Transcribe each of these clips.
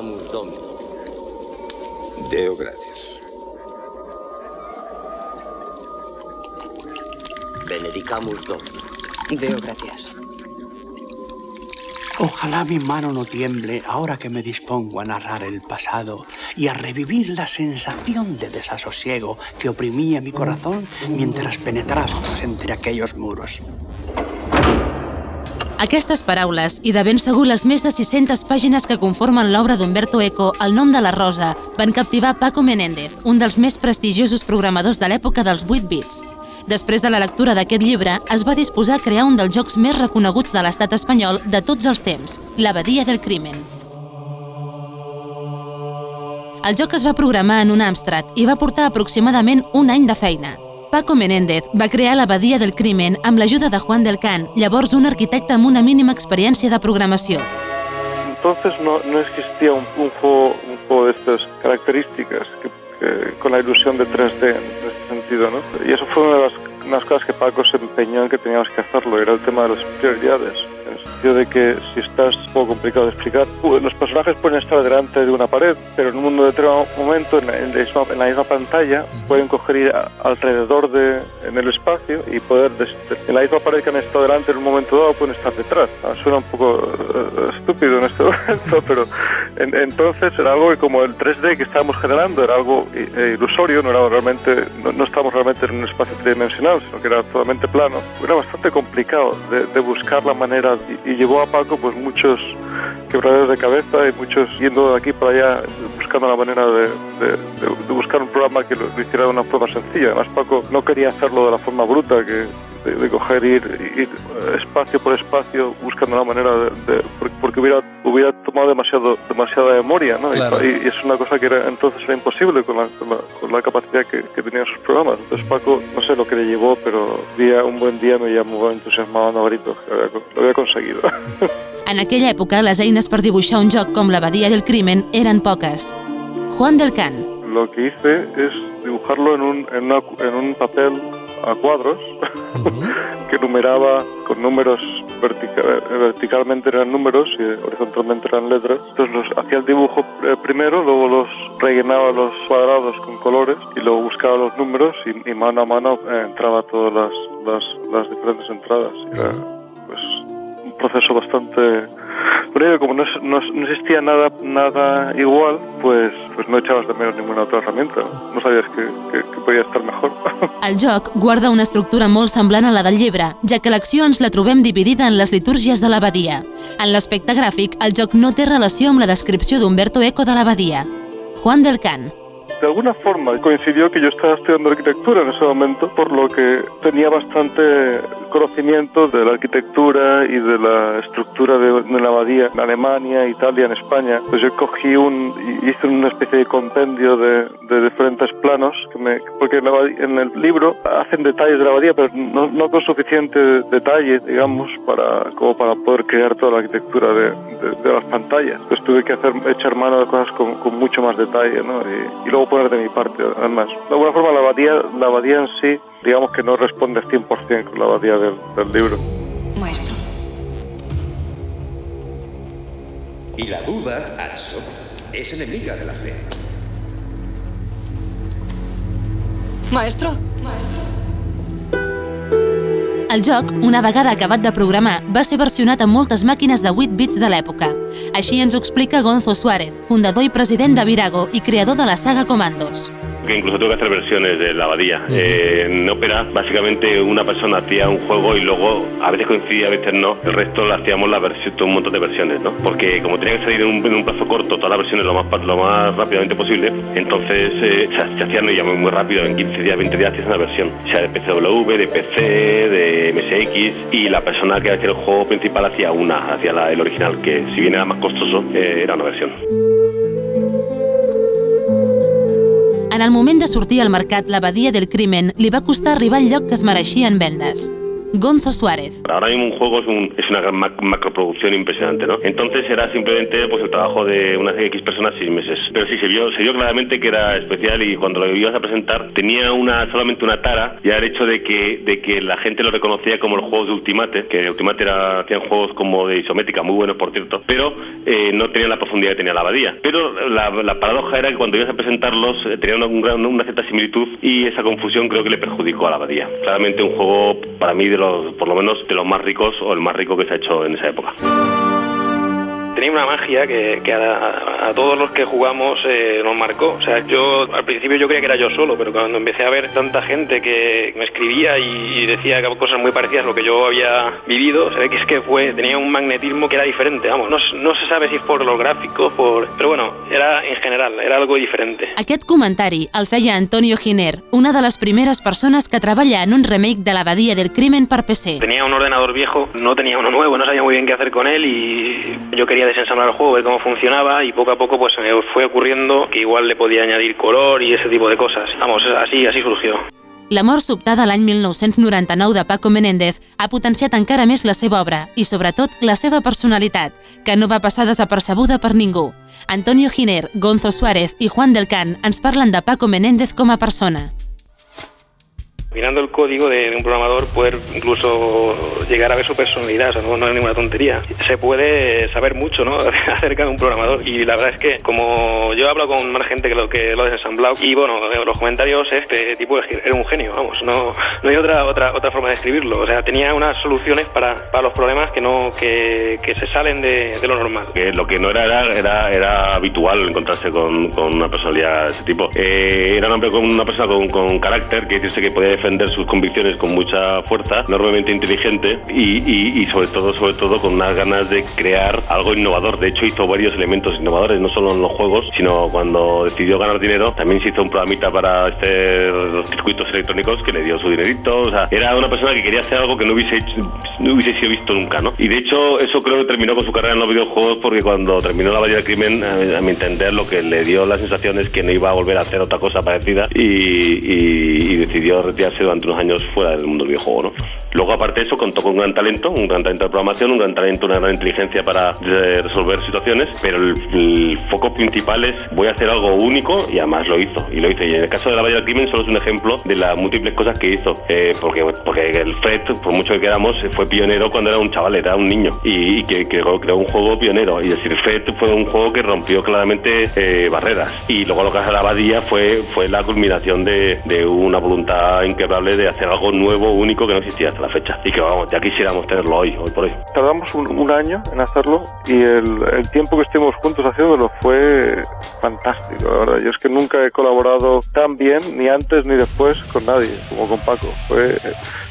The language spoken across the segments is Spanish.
Benedicamus Domini. Deo gracias. Benedicamus Domini. Deo gracias. Ojalá mi mano no tiemble ahora que me dispongo a narrar el pasado y a revivir la sensación de desasosiego que oprimía mi corazón mientras penetrábamos entre aquellos muros. Aquestes paraules, i de ben segur les més de 600 pàgines que conformen l'obra d'Umberto Eco, El nom de la rosa, van captivar Paco Menéndez, un dels més prestigiosos programadors de l'època dels 8 bits. Després de la lectura d'aquest llibre, es va disposar a crear un dels jocs més reconeguts de l'estat espanyol de tots els temps, l'Abadia del Crimen. El joc es va programar en un Amstrad i va portar aproximadament un any de feina. Paco Menéndez va crear l'Abadia del Crimen amb l'ajuda de Juan del Can, llavors un arquitecte amb una mínima experiència de programació. Entonces no, no existía un, un, juego, un juego de estas características que, que, con la ilusión de 3D en este sentido, ¿no? Y eso fue una de las unas cosas que Paco se empeñó en que teníamos que hacerlo, era el tema de las prioridades. Sentido de que si estás un poco complicado de explicar, los personajes pueden estar delante de una pared, pero en un mundo determinado momento, en la, en la, misma, en la misma pantalla, pueden coger ir a, alrededor de en el espacio y poder, en la misma pared que han estado delante en un momento dado, pueden estar detrás. Ah, suena un poco uh, estúpido en este momento, pero en, entonces era algo que como el 3D que estábamos generando era algo eh, ilusorio, no era realmente, no, no estábamos realmente en un espacio tridimensional, sino que era totalmente plano, era bastante complicado de, de buscar la manera y, y, llevó a Paco pues muchos quebraderos de cabeza y muchos yendo de aquí para allá buscando la manera de, de, buscar un programa que lo, hiciera de una forma sencilla. Además Paco no quería hacerlo de la forma bruta que de, coger ir, ir, espacio por espacio buscando la manera de, porque hubiera hubiera tomado demasiado demasiada memoria ¿no? Claro. y, y, es una cosa que era, entonces era imposible con la, con la, con la capacidad que, que, tenían sus programas entonces Paco no sé lo que le llevó pero día, un buen día me llamó entusiasmado Navarito que había, lo había conseguido En aquella època, les eines per dibuixar un joc com l'Abadia del Crimen eren poques. Juan del Can. Lo que hice es dibujarlo en un, en una, en un papel a cuadros uh -huh. que numeraba con números vertica verticalmente eran números y horizontalmente eran letras. Entonces los, hacía el dibujo primero, luego los rellenaba los cuadrados con colores y luego buscaba los números y, y mano a mano eh, entraba todas las, las, las diferentes entradas. Era pues un proceso bastante pero como no, no, no, existía nada nada igual, pues, pues no echabas de menos ninguna otra herramienta. No sabías que, que, que podia estar mejor. El joc guarda una estructura molt semblant a la del llibre, ja que l'acció ens la trobem dividida en les litúrgies de l'abadia. En l'aspecte gràfic, el joc no té relació amb la descripció d'Umberto Eco de l'abadia. Juan del Can. de alguna forma coincidió que yo estaba estudiando arquitectura en ese momento, por lo que tenía bastante conocimiento de la arquitectura y de la estructura de, de la abadía en Alemania, Italia, en España. Pues yo cogí un, hice una especie de compendio de, de diferentes planos, que me, porque en, en, el libro hacen detalles de la abadía, pero no, no, con suficiente detalle, digamos, para, como para poder crear toda la arquitectura de, de las pantallas. Pues tuve que hacer, echar mano de cosas con, con mucho más detalle, ¿no? Y, y luego poner de mi parte, además. De alguna forma, la abadía, la abadía en sí, digamos que no responde 100% con la abadía del, del libro. Maestro. Y la duda, Anso, es enemiga de la fe. Maestro. El joc, una vegada acabat de programar, va ser versionat en moltes màquines de 8 bits de l'època. Així ens ho explica Gonzo Suárez, fundador i president de Virago i creador de la saga Comandos. Que incluso tuve que hacer versiones de la abadía. Uh -huh. eh, en ópera, básicamente una persona hacía un juego y luego a veces coincidía, a veces no. El resto lo hacíamos la versión, un montón de versiones, ¿no? Porque como tenía que salir en un, en un plazo corto todas las versiones lo más, lo más rápidamente posible, entonces eh, se, se hacían ya muy, muy rápido, en 15 días, 20 días hacías una versión, sea de PCW, de PC, de MSX, y la persona que hacía el juego principal hacía una, hacía la, el original, que si bien era más costoso, eh, era una versión. En el moment de sortir al mercat, l'abadia del crimen li va costar arribar al lloc que es mereixia en vendes. Gonzo Suárez. Ahora mismo un juego es, un, es una gran mac- macroproducción impresionante, ¿no? Entonces era simplemente pues el trabajo de unas X personas seis meses. Pero sí se vio, se vio claramente que era especial y cuando lo ibas a presentar tenía una solamente una tara ya el hecho de que de que la gente lo reconocía como el juego de Ultimate, que Ultimate era hacían juegos como de isométrica muy buenos por cierto, pero eh, no tenían la profundidad que tenía la abadía. Pero la, la paradoja era que cuando ibas a presentarlos eh, tenían un gran- una cierta similitud y esa confusión creo que le perjudicó a la abadía. Claramente un juego para mí de los por lo menos de los más ricos o el más rico que se ha hecho en esa época. Tenía una magia que, que a, a todos los que jugamos eh, nos marcó. O sea, yo al principio yo creía que era yo solo, pero cuando empecé a ver tanta gente que me escribía y, y decía cosas muy parecidas a lo que yo había vivido, se ve que es que fue, tenía un magnetismo que era diferente, vamos. No, no se sabe si es por los gráficos, por... Pero bueno, era en general, era algo diferente. Aquest comentari el feia Antonio Giner, una de les primeres persones que treballa en un remake de l'Abadia del Crimen per PC. Tenía un ordenador viejo, no tenía uno nuevo, no sabía muy bien qué hacer con él y yo quería desensamblar el juego, ver cómo funcionaba y poco a poco pues se me fue ocurriendo que igual le podía añadir color y ese tipo de cosas. Vamos, así, así surgió. La mort sobtada l'any 1999 de Paco Menéndez ha potenciat encara més la seva obra i, sobretot, la seva personalitat, que no va passar desapercebuda per ningú. Antonio Giner, Gonzo Suárez i Juan del Can ens parlen de Paco Menéndez com a persona. Mirando el código de, un programador, poder incluso llegar a ver su personalidad, o sea, no, no es ninguna tontería. Se puede saber mucho ¿no? acerca de un programador y la verdad es que como yo he hablado con más gente que lo que lo ha desensamblado y bueno, en los comentarios este tipo era un genio, vamos, no, no hay otra, otra, otra forma de escribirlo. O sea, tenía unas soluciones para, para los problemas que no que, que se salen de, de lo normal. Lo que no era era, era, era habitual encontrarse con, con una personalidad de ese tipo. Eh, era un hombre con una persona con, con carácter, que decirse que podía defender sus convicciones con mucha fuerza, enormemente inteligente y, y, y sobre todo, sobre todo con unas ganas de crear algo innovador. De hecho, hizo varios elementos innovadores, no solo en los juegos, sino cuando decidió ganar dinero, también se hizo un programita para hacer circuitos electrónicos que le dio su dinerito. O sea, era una persona que quería hacer algo que no hubiese, hecho- no hubiese sido visto nunca, ¿no? Y de hecho, eso creo que terminó con su carrera en los videojuegos porque cuando terminó la Bahía del Crimen, a, mi entender, lo que le dio la sensación es que no iba a volver a hacer otra cosa parecida y, y- y decidió retirarse durante unos años fuera del mundo del videojuego, ¿no? Luego, aparte de eso, contó con un gran talento, un gran talento de programación, un gran talento, una gran inteligencia para eh, resolver situaciones, pero el, el foco principal es voy a hacer algo único y además lo hizo. Y lo hizo. Y en el caso de la Bahía del Crimen solo es un ejemplo de las múltiples cosas que hizo. Eh, porque, porque el Fred, por mucho que queramos, fue pionero cuando era un chaval, era un niño. Y, y que creó, creó un juego pionero. Y decir, Fred fue un juego que rompió claramente eh, barreras. Y luego lo que hace la Abadía fue, fue la culminación de, de una voluntad inquebrable de hacer algo nuevo, único que no existía la fecha. Y que vamos, ya quisiéramos tenerlo hoy, hoy por hoy. Tardamos un, un año en hacerlo y el, el tiempo que estuvimos juntos haciéndolo fue fantástico, la verdad. Yo es que nunca he colaborado tan bien, ni antes ni después, con nadie como con Paco. Fue,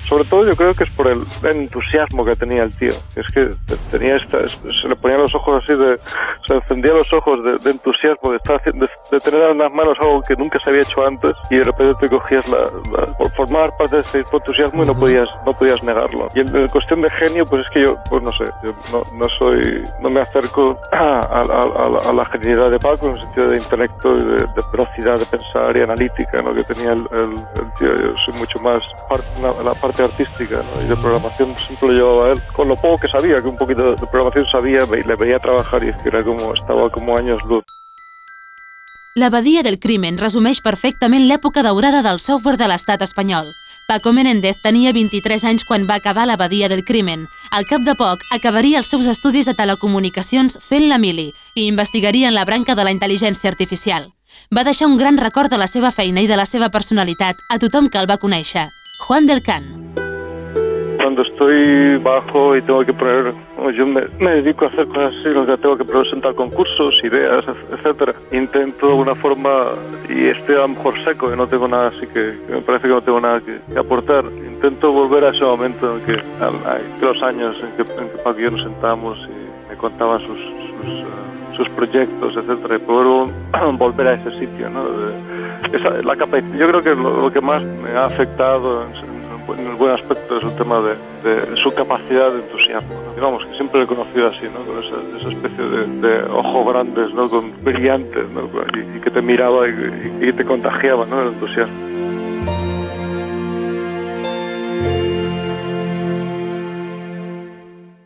sobre todo yo creo que es por el, entusiasmo que tenía el tío. Es que te- tenía esta, se le ponían los ojos así de, se encendía los ojos de, de entusiasmo, de, estar, de, de tener en las manos algo que nunca se había hecho antes y de repente te cogías la, la- por formar parte de este entusiasmo y no podías, no podías negarlo. Y en, en cuestión de genio, pues es que yo, pues no sé, yo no, no soy, no me acerco a, a- a- a la, genialidad de Paco en el sentido de intelecto y de, velocidad de pensar y analítica, ¿no? Que tenía el, el, el tío. Yo soy mucho más par- la, la parte artística, ¿no? Y de programación siempre lo llevaba él. Con lo poco que sabía, que un poquito de, programación sabía, le veía trabajar y era como, estaba como años luz. L'abadia del crimen resumeix perfectament l'època daurada del software de l'estat espanyol. Paco Menéndez tenia 23 anys quan va acabar l'abadia del crimen. Al cap de poc, acabaria els seus estudis de telecomunicacions fent la mili i investigaria en la branca de la intel·ligència artificial. Va deixar un gran record de la seva feina i de la seva personalitat a tothom que el va conèixer. Juan del Can. Cuando estoy bajo y tengo que poner, yo me, me dedico a hacer cosas así, donde tengo que presentar concursos, ideas, etcétera. Intento de alguna forma, y estoy a lo mejor seco, y no tengo nada así que, me parece que no tengo nada que, que aportar. Intento volver a ese momento en que, a- los años en que, en que Paco y yo nos sentamos y me contaba sus, sus, eh, sus proyectos, etcétera, y poder vol- volver a ese sitio, ¿no? De- esa, la capa, yo creo que lo, que más me ha afectado en, en el buen aspecto es el tema de, su capacidad de entusiasmo. Digamos que siempre lo he conocido así, ¿no? con esa, esa especie de, de ojos grandes, ¿no? brillantes, ¿no? y, y que te miraba y, y te contagiaba ¿no? el entusiasmo.